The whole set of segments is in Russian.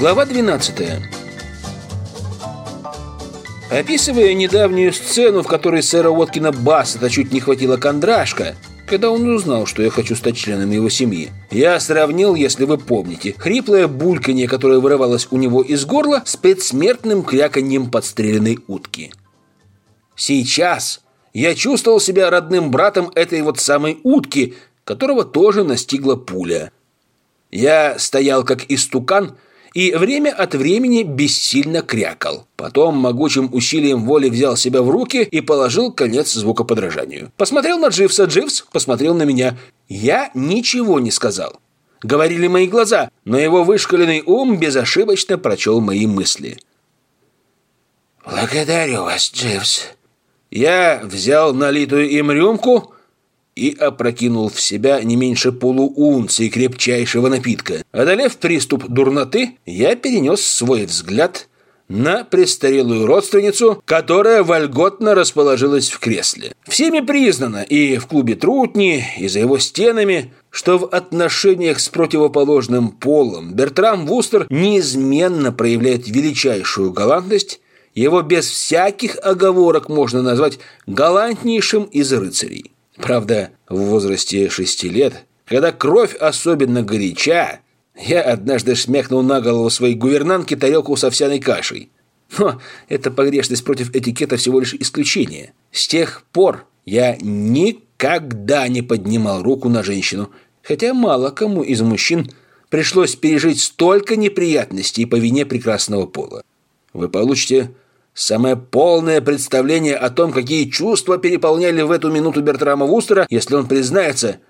Глава 12 Описывая недавнюю сцену, в которой сэра Уоткина Бассета чуть не хватило кондрашка, когда он узнал, что я хочу стать членом его семьи. Я сравнил, если вы помните, хриплое бульканье, которое вырывалось у него из горла, с предсмертным кряканьем подстреленной утки. Сейчас я чувствовал себя родным братом этой вот самой утки, которого тоже настигла пуля. Я стоял как истукан и время от времени бессильно крякал. Потом могучим усилием воли взял себя в руки и положил конец звукоподражанию. Посмотрел на Дживса, Дживс посмотрел на меня. Я ничего не сказал. Говорили мои глаза, но его вышкаленный ум безошибочно прочел мои мысли. «Благодарю вас, Дживс». Я взял налитую им рюмку и опрокинул в себя не меньше полуунции крепчайшего напитка. Одолев приступ дурноты, я перенес свой взгляд на престарелую родственницу, которая вольготно расположилась в кресле. Всеми признано и в клубе Трутни, и за его стенами, что в отношениях с противоположным полом Бертрам Вустер неизменно проявляет величайшую галантность, его без всяких оговорок можно назвать галантнейшим из рыцарей. Правда, в возрасте шести лет, когда кровь особенно горяча, я однажды шмякнул на голову своей гувернантки тарелку с овсяной кашей. Но эта погрешность против этикета всего лишь исключение. С тех пор я никогда не поднимал руку на женщину, хотя мало кому из мужчин пришлось пережить столько неприятностей по вине прекрасного пола. Вы получите Самое полное представление о том, какие чувства переполняли в эту минуту Бертрама Вустера, если он признается,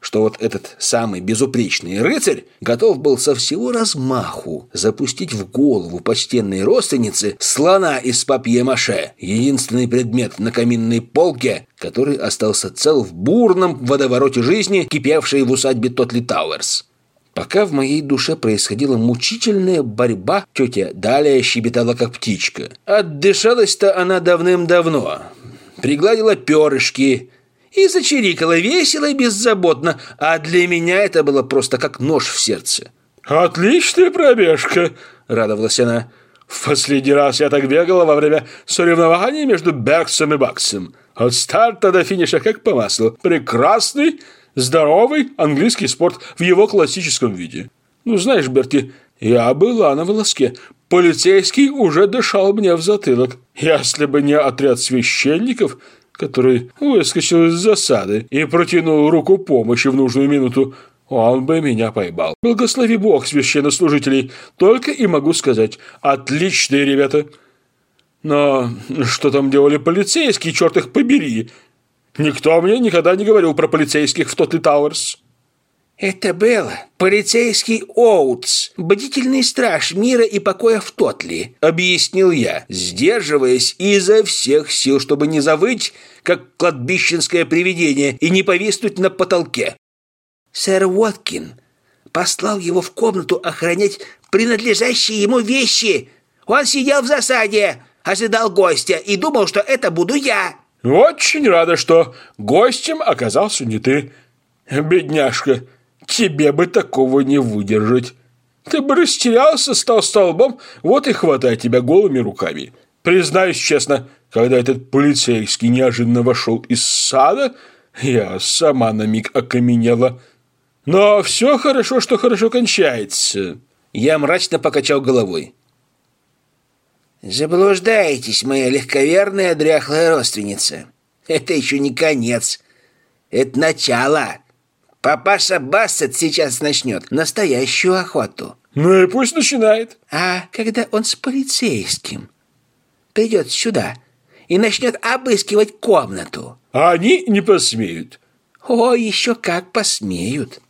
что вот этот самый безупречный рыцарь готов был со всего размаху запустить в голову почтенной родственницы слона из папье-маше, единственный предмет на каминной полке, который остался цел в бурном водовороте жизни, кипевшей в усадьбе Тотли Тауэрс. Пока в моей душе происходила мучительная борьба, тетя далее щебетала как птичка. Отдышалась-то она давным-давно. Пригладила перышки и зачирикала весело и беззаботно, а для меня это было просто как нож в сердце. «Отличная пробежка!» – радовалась она. «В последний раз я так бегала во время соревнований между Бергсом и Баксом. От старта до финиша как по маслу. Прекрасный Здоровый английский спорт в его классическом виде. Ну, знаешь, Берти, я была на волоске. Полицейский уже дышал мне в затылок. Если бы не отряд священников, который выскочил из засады и протянул руку помощи в нужную минуту, он бы меня поймал. Благослови Бог священнослужителей. Только и могу сказать, отличные ребята. Но что там делали полицейские, черт их побери? Никто мне никогда не говорил про полицейских в Тотли Тауэрс. Это был полицейский Оутс, бдительный страж мира и покоя в Тотли, объяснил я, сдерживаясь изо всех сил, чтобы не завыть, как кладбищенское привидение, и не повиснуть на потолке. Сэр Уоткин послал его в комнату охранять принадлежащие ему вещи. Он сидел в засаде, ожидал гостя и думал, что это буду я. Очень рада, что гостем оказался не ты. Бедняжка, тебе бы такого не выдержать. Ты бы растерялся, стал столбом, вот и хватай тебя голыми руками. Признаюсь честно, когда этот полицейский неожиданно вошел из сада, я сама на миг окаменела. Но все хорошо, что хорошо кончается. Я мрачно покачал головой. «Заблуждаетесь, моя легковерная дряхлая родственница. Это еще не конец. Это начало. Папаша Бассет сейчас начнет настоящую охоту». «Ну и пусть начинает». «А когда он с полицейским придет сюда и начнет обыскивать комнату?» «Они не посмеют». «О, еще как посмеют».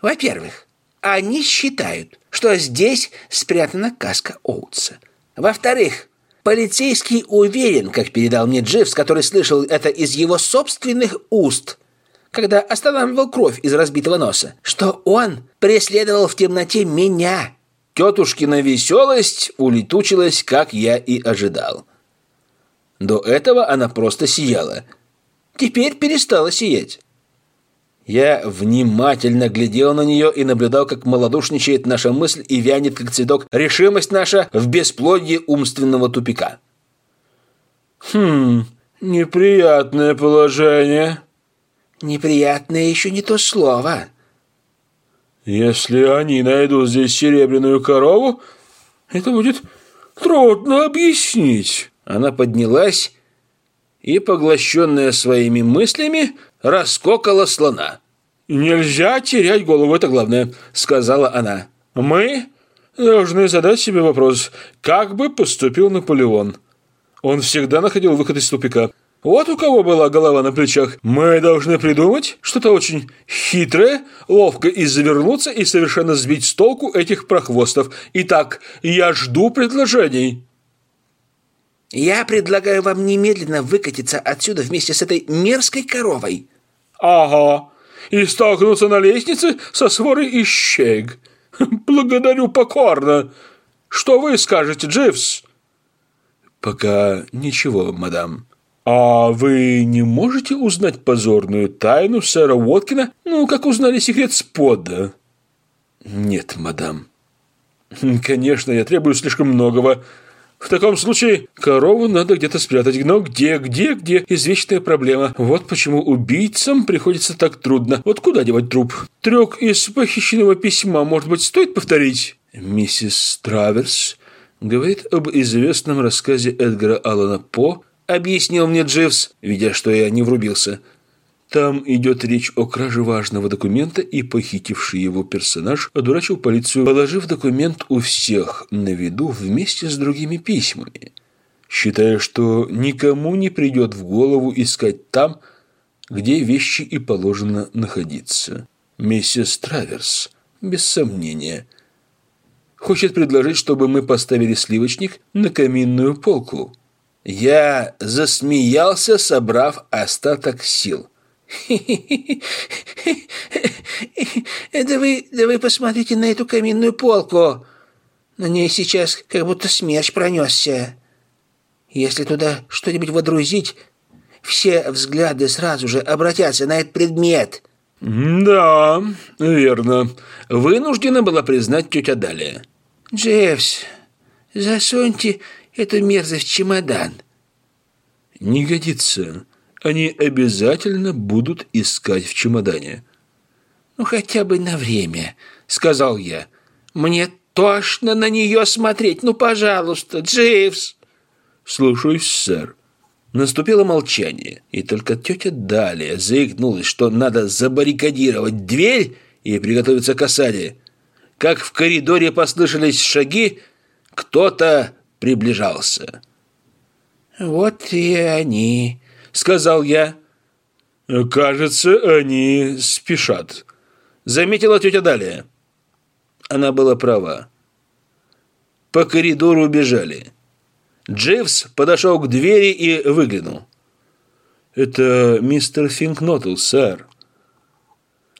«Во-первых, они считают, что здесь спрятана каска Оутса». Во-вторых, полицейский уверен, как передал мне Дживс, который слышал это из его собственных уст, когда останавливал кровь из разбитого носа, что он преследовал в темноте меня. Тетушкина веселость улетучилась, как я и ожидал. До этого она просто сияла. Теперь перестала сиять. Я внимательно глядел на нее и наблюдал, как малодушничает наша мысль и вянет, как цветок, решимость наша в бесплодье умственного тупика. «Хм, неприятное положение». «Неприятное еще не то слово». «Если они найдут здесь серебряную корову, это будет трудно объяснить». Она поднялась и, поглощенная своими мыслями, раскокала слона. «Нельзя терять голову, это главное», — сказала она. «Мы должны задать себе вопрос, как бы поступил Наполеон. Он всегда находил выход из тупика. Вот у кого была голова на плечах. Мы должны придумать что-то очень хитрое, ловко извернуться и совершенно сбить с толку этих прохвостов. Итак, я жду предложений». «Я предлагаю вам немедленно выкатиться отсюда вместе с этой мерзкой коровой». «Ага, и столкнуться на лестнице со сворой ищег. Благодарю покорно. Что вы скажете, Дживс?» «Пока ничего, мадам». «А вы не можете узнать позорную тайну сэра Уоткина, ну, как узнали секрет Спода?» «Нет, мадам». «Конечно, я требую слишком многого». В таком случае корову надо где-то спрятать. Но где, где, где? Извечная проблема. Вот почему убийцам приходится так трудно. Вот куда девать труп? Трек из похищенного письма, может быть, стоит повторить? Миссис Траверс говорит об известном рассказе Эдгара Аллана По, объяснил мне Дживс, видя, что я не врубился – там идет речь о краже важного документа, и похитивший его персонаж одурачил полицию, положив документ у всех на виду вместе с другими письмами, считая, что никому не придет в голову искать там, где вещи и положено находиться. Миссис Траверс, без сомнения, хочет предложить, чтобы мы поставили сливочник на каминную полку. Я засмеялся, собрав остаток сил – да вы, да вы посмотрите на эту каминную полку. На ней сейчас как будто смерч пронесся. Если туда что-нибудь водрузить, все взгляды сразу же обратятся на этот предмет. Да, верно. Вынуждена была признать тетя Далия. Джеффс, засуньте эту мерзость в чемодан. Не годится они обязательно будут искать в чемодане. «Ну, хотя бы на время», — сказал я. «Мне тошно на нее смотреть. Ну, пожалуйста, Дживс!» «Слушаюсь, сэр». Наступило молчание, и только тетя Далия заикнулась, что надо забаррикадировать дверь и приготовиться к осаде. Как в коридоре послышались шаги, кто-то приближался. «Вот и они», сказал я. «Кажется, они спешат», — заметила тетя Далия. Она была права. По коридору бежали. Дживс подошел к двери и выглянул. «Это мистер Финкнотл, сэр».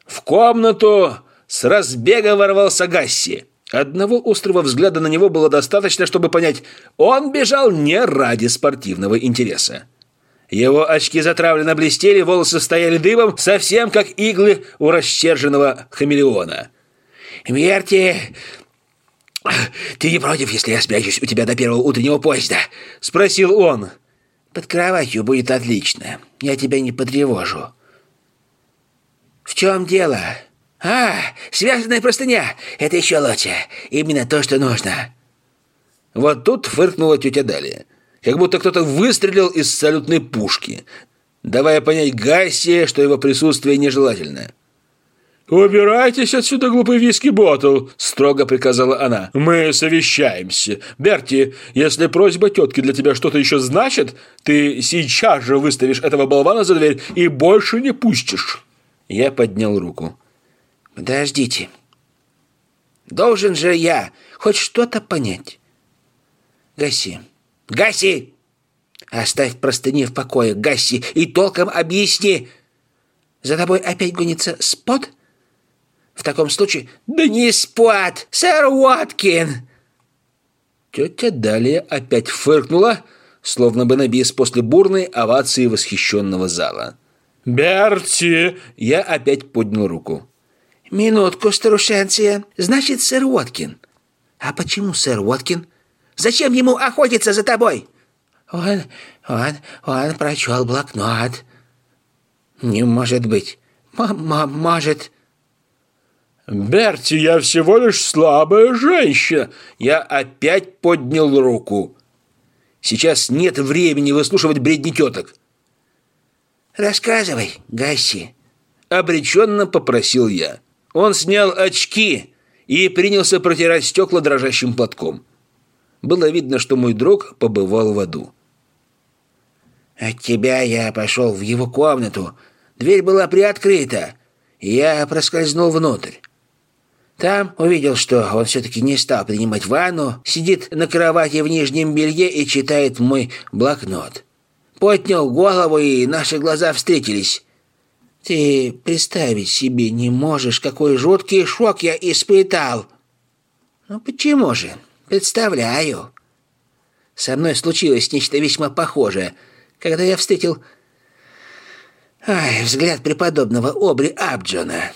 В комнату с разбега ворвался Гасси. Одного острого взгляда на него было достаточно, чтобы понять, он бежал не ради спортивного интереса. Его очки затравленно блестели, волосы стояли дыбом, совсем как иглы у расчерженного хамелеона. «Мерти, ты не против, если я спрячусь у тебя до первого утреннего поезда?» — спросил он. «Под кроватью будет отлично. Я тебя не потревожу». «В чем дело?» «А, связанная простыня! Это еще лучше. Именно то, что нужно». Вот тут фыркнула тетя Далия как будто кто-то выстрелил из салютной пушки, давая понять Гассе, что его присутствие нежелательно. «Убирайтесь отсюда, глупый виски-ботл!» – строго приказала она. «Мы совещаемся. Берти, если просьба тетки для тебя что-то еще значит, ты сейчас же выставишь этого болвана за дверь и больше не пустишь!» Я поднял руку. «Подождите. Должен же я хоть что-то понять. Гаси, Гаси! Оставь простыни в покое, Гаси, и толком объясни. За тобой опять гонится спот? В таком случае... Да не спот, сэр Уоткин! Тетя Далия опять фыркнула, словно бы на бис после бурной овации восхищенного зала. «Берти!» Я опять поднял руку. «Минутку, старушенция. Значит, сэр Уоткин. А почему сэр Уоткин? Зачем ему охотиться за тобой?» «Он, он, он прочел блокнот». «Не может быть. М -м может...» «Берти, я всего лишь слабая женщина!» Я опять поднял руку. Сейчас нет времени выслушивать бредни теток. «Рассказывай, Гасси», — обреченно попросил я. Он снял очки и принялся протирать стекла дрожащим платком. Было видно, что мой друг побывал в аду. «От тебя я пошел в его комнату. Дверь была приоткрыта. Я проскользнул внутрь. Там увидел, что он все-таки не стал принимать ванну, сидит на кровати в нижнем белье и читает мой блокнот. Поднял голову, и наши глаза встретились. Ты представить себе не можешь, какой жуткий шок я испытал. Ну почему же? Представляю. Со мной случилось нечто весьма похожее, когда я встретил ай, взгляд преподобного Обри Абджона.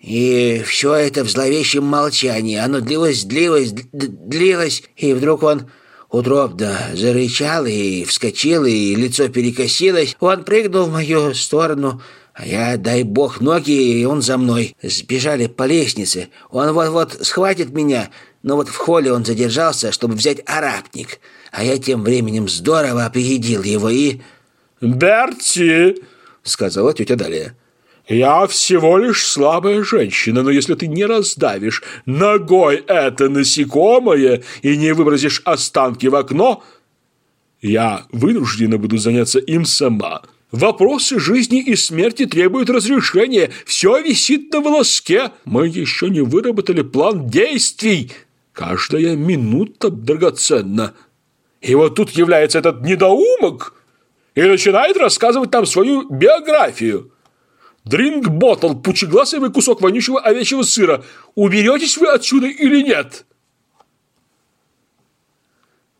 И все это в зловещем молчании. Оно длилось, длилось, длилось, и вдруг он утробно зарычал и вскочил, и лицо перекосилось. Он прыгнул в мою сторону, а я, дай бог, ноги, и он за мной. Сбежали по лестнице. Он вот-вот схватит меня, но вот в холле он задержался, чтобы взять арабник. А я тем временем здорово опередил его и... «Берти!» — сказала тетя Далия. «Я всего лишь слабая женщина, но если ты не раздавишь ногой это насекомое и не выбросишь останки в окно, я вынуждена буду заняться им сама. Вопросы жизни и смерти требуют разрешения. Все висит на волоске. Мы еще не выработали план действий. Каждая минута драгоценна. И вот тут является этот недоумок и начинает рассказывать нам свою биографию». Дринг-ботл, пучеглазый вы кусок вонючего овечьего сыра. Уберетесь вы отсюда или нет?»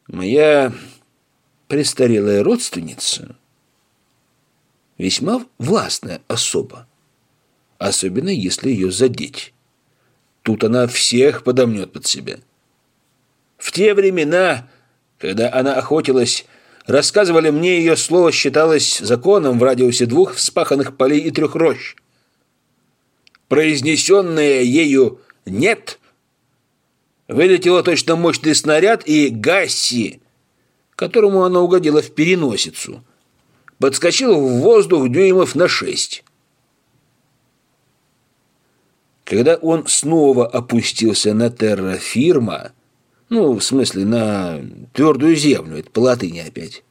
Моя престарелая родственница весьма властная особа, особенно если ее задеть. Тут она всех подомнет под себя. В те времена, когда она охотилась Рассказывали мне, ее слово считалось законом в радиусе двух вспаханных полей и трех рощ. Произнесенное ею «нет» вылетело точно мощный снаряд, и Гасси, которому она угодила в переносицу, подскочил в воздух дюймов на шесть. Когда он снова опустился на террафирма, ну, в смысле, на твердую землю, это по латыни опять.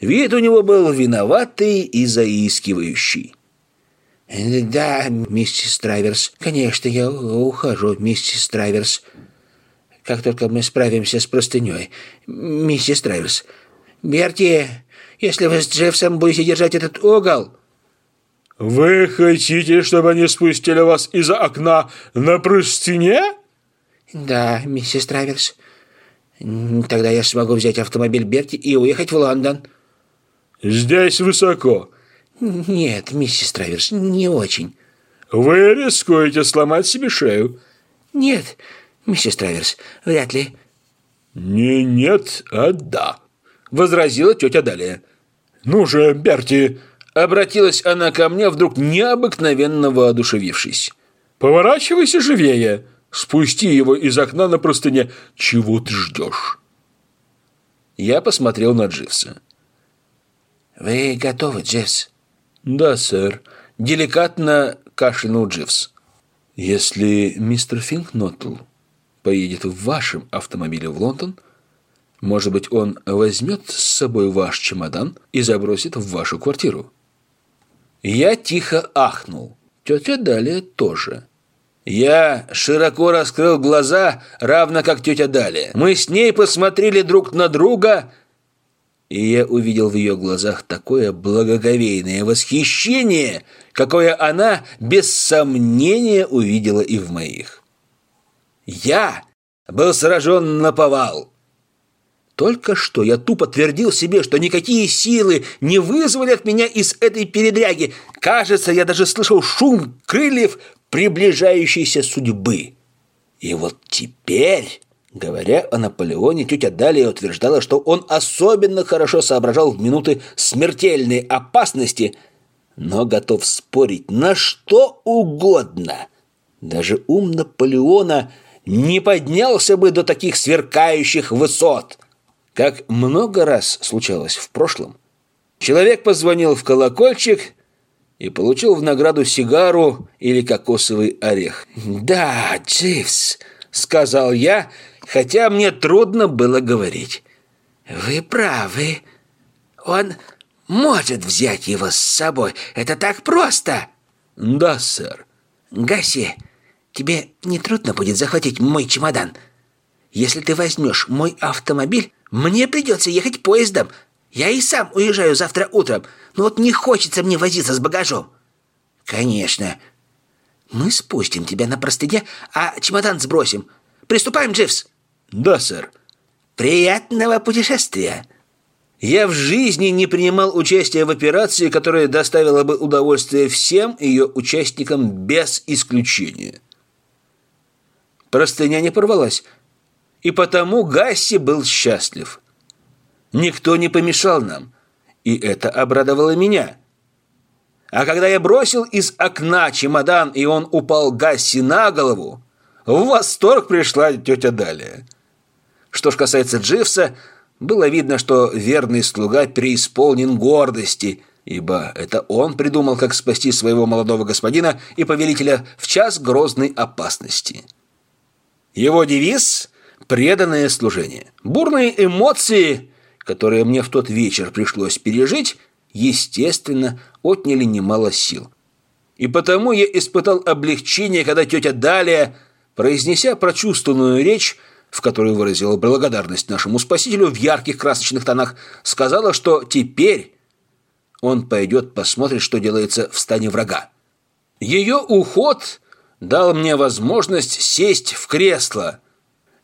Вид у него был виноватый и заискивающий. «Да, миссис Траверс, конечно, я ухожу, миссис Траверс. Как только мы справимся с простыней. Миссис Траверс, Берти, если вы с Джеффсом будете держать этот угол...» «Вы хотите, чтобы они спустили вас из-за окна на простыне?» «Да, миссис Траверс. Тогда я смогу взять автомобиль Берти и уехать в Лондон». «Здесь высоко». «Нет, миссис Траверс, не очень». «Вы рискуете сломать себе шею». «Нет, миссис Траверс, вряд ли». «Не нет, а да», — возразила тетя Далия. «Ну же, Берти!» — обратилась она ко мне, вдруг необыкновенно воодушевившись. «Поворачивайся живее!» Спусти его из окна на простыне. Чего ты ждешь?» Я посмотрел на Дживса. «Вы готовы, Дживс?» «Да, сэр». Деликатно кашлянул Дживс. «Если мистер Финкнотл поедет в вашем автомобиле в Лондон, может быть, он возьмет с собой ваш чемодан и забросит в вашу квартиру?» Я тихо ахнул. Тетя Далия тоже. Я широко раскрыл глаза, равно как тетя Далия. Мы с ней посмотрели друг на друга, и я увидел в ее глазах такое благоговейное восхищение, какое она, без сомнения, увидела и в моих. Я был сражен на повал. Только что я тупо твердил себе, что никакие силы не вызволят меня из этой передряги. Кажется, я даже слышал шум крыльев приближающейся судьбы. И вот теперь, говоря о Наполеоне, тетя Далия утверждала, что он особенно хорошо соображал в минуты смертельной опасности, но готов спорить на что угодно. Даже ум Наполеона не поднялся бы до таких сверкающих высот – как много раз случалось в прошлом, человек позвонил в колокольчик и получил в награду сигару или кокосовый орех. «Да, Дживс», — сказал я, хотя мне трудно было говорить. «Вы правы. Он может взять его с собой. Это так просто!» «Да, сэр». «Гаси, тебе не трудно будет захватить мой чемодан? Если ты возьмешь мой автомобиль, мне придется ехать поездом. Я и сам уезжаю завтра утром, но вот не хочется мне возиться с багажом. Конечно. Мы спустим тебя на простыне, а чемодан сбросим. Приступаем, Дживс? Да, сэр. Приятного путешествия. Я в жизни не принимал участия в операции, которая доставила бы удовольствие всем ее участникам без исключения. Простыня не порвалась и потому Гасси был счастлив. Никто не помешал нам, и это обрадовало меня. А когда я бросил из окна чемодан, и он упал Гасси на голову, в восторг пришла тетя Далия. Что ж касается Дживса, было видно, что верный слуга преисполнен гордости, ибо это он придумал, как спасти своего молодого господина и повелителя в час грозной опасности. Его девиз преданное служение. Бурные эмоции, которые мне в тот вечер пришлось пережить, естественно, отняли немало сил. И потому я испытал облегчение, когда тетя Далия, произнеся прочувственную речь, в которой выразила благодарность нашему спасителю в ярких красочных тонах, сказала, что теперь он пойдет посмотреть, что делается в стане врага. Ее уход дал мне возможность сесть в кресло –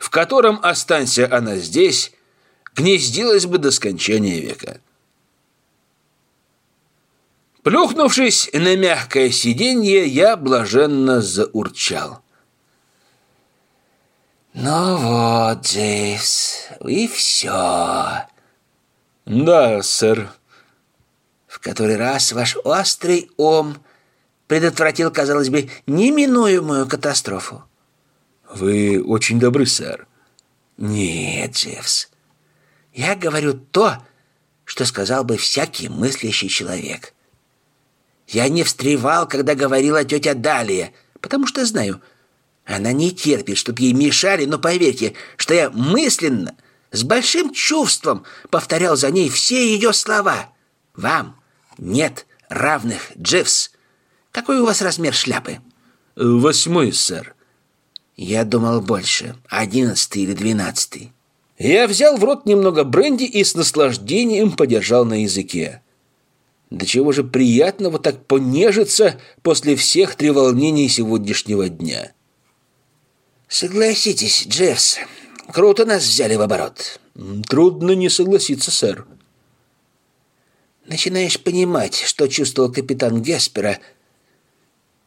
в котором, останься она здесь, гнездилась бы до скончания века. Плюхнувшись на мягкое сиденье, я блаженно заурчал. «Ну вот, Джейвс, и все». «Да, сэр». «В который раз ваш острый ум предотвратил, казалось бы, неминуемую катастрофу. «Вы очень добры, сэр». «Нет, Дживс, я говорю то, что сказал бы всякий мыслящий человек. Я не встревал, когда говорила тетя Далия, потому что знаю, она не терпит, чтоб ей мешали, но поверьте, что я мысленно, с большим чувством повторял за ней все ее слова. Вам нет равных, Дживс. Какой у вас размер шляпы?» «Восьмой, сэр». Я думал больше. Одиннадцатый или двенадцатый. Я взял в рот немного бренди и с наслаждением подержал на языке. До чего же приятно вот так понежиться после всех треволнений сегодняшнего дня. Согласитесь, Джеффс, круто нас взяли в оборот. Трудно не согласиться, сэр. Начинаешь понимать, что чувствовал капитан Геспера,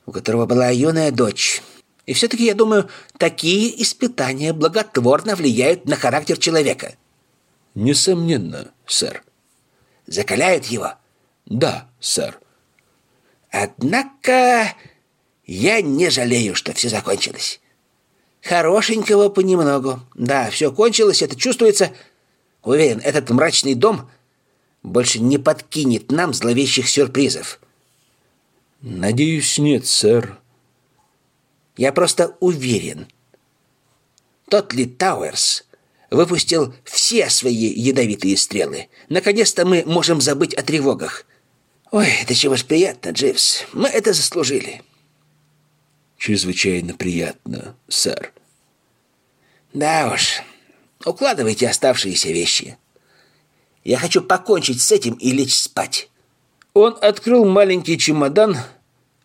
у которого была юная дочь, и все-таки, я думаю, такие испытания благотворно влияют на характер человека. Несомненно, сэр. Закаляют его? Да, сэр. Однако я не жалею, что все закончилось. Хорошенького понемногу. Да, все кончилось, это чувствуется. Уверен, этот мрачный дом больше не подкинет нам зловещих сюрпризов. Надеюсь, нет, сэр. Я просто уверен. Тот ли Тауэрс выпустил все свои ядовитые стрелы. Наконец-то мы можем забыть о тревогах. Ой, это чего ж приятно, Дживс. Мы это заслужили. Чрезвычайно приятно, сэр. Да уж. Укладывайте оставшиеся вещи. Я хочу покончить с этим и лечь спать. Он открыл маленький чемодан,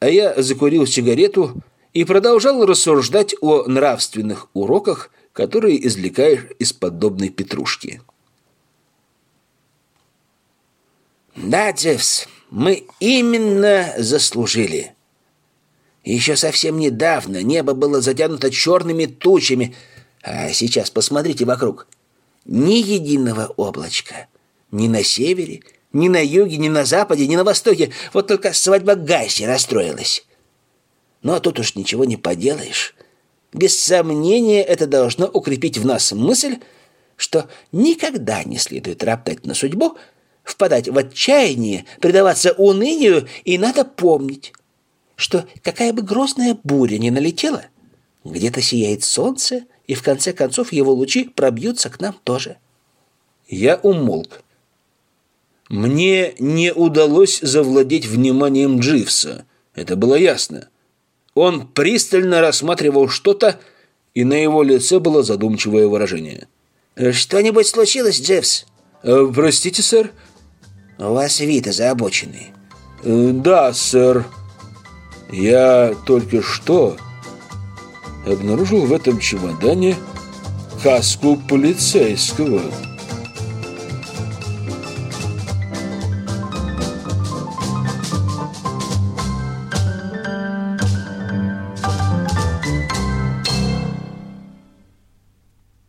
а я закурил сигарету, и продолжал рассуждать о нравственных уроках, которые извлекаешь из подобной петрушки. «Да, Джеффс, мы именно заслужили. Еще совсем недавно небо было затянуто черными тучами, а сейчас посмотрите вокруг. Ни единого облачка. Ни на севере, ни на юге, ни на западе, ни на востоке. Вот только свадьба Гайси расстроилась. Но тут уж ничего не поделаешь. Без сомнения, это должно укрепить в нас мысль, что никогда не следует роптать на судьбу, впадать в отчаяние, предаваться унынию, и надо помнить, что какая бы грозная буря ни налетела, где-то сияет солнце, и в конце концов его лучи пробьются к нам тоже. Я умолк. Мне не удалось завладеть вниманием Дживса. Это было ясно. Он пристально рассматривал что-то, и на его лице было задумчивое выражение. «Что-нибудь случилось, Дживс?» э, «Простите, сэр?» «У вас вид озабоченный». Э, «Да, сэр. Я только что обнаружил в этом чемодане каску полицейского».